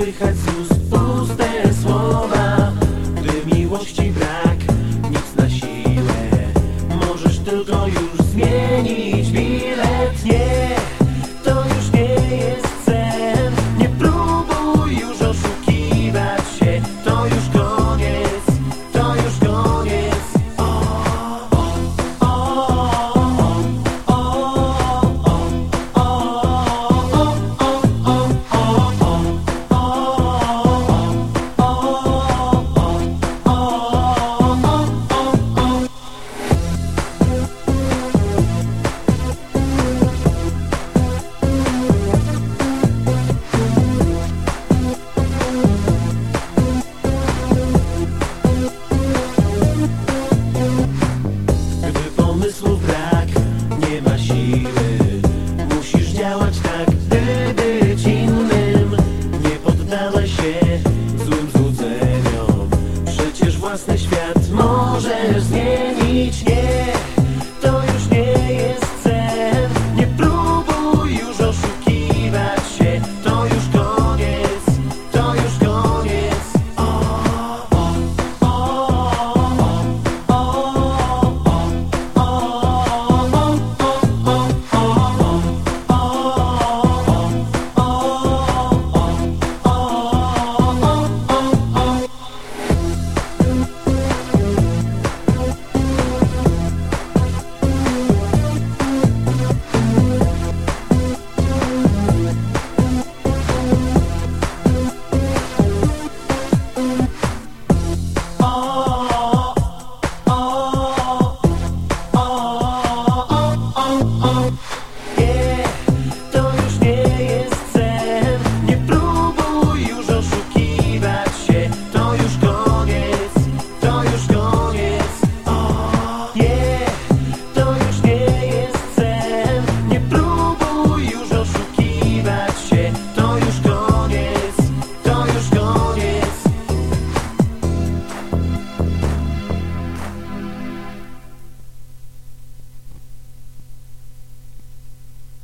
słychać z ust Oh. oh.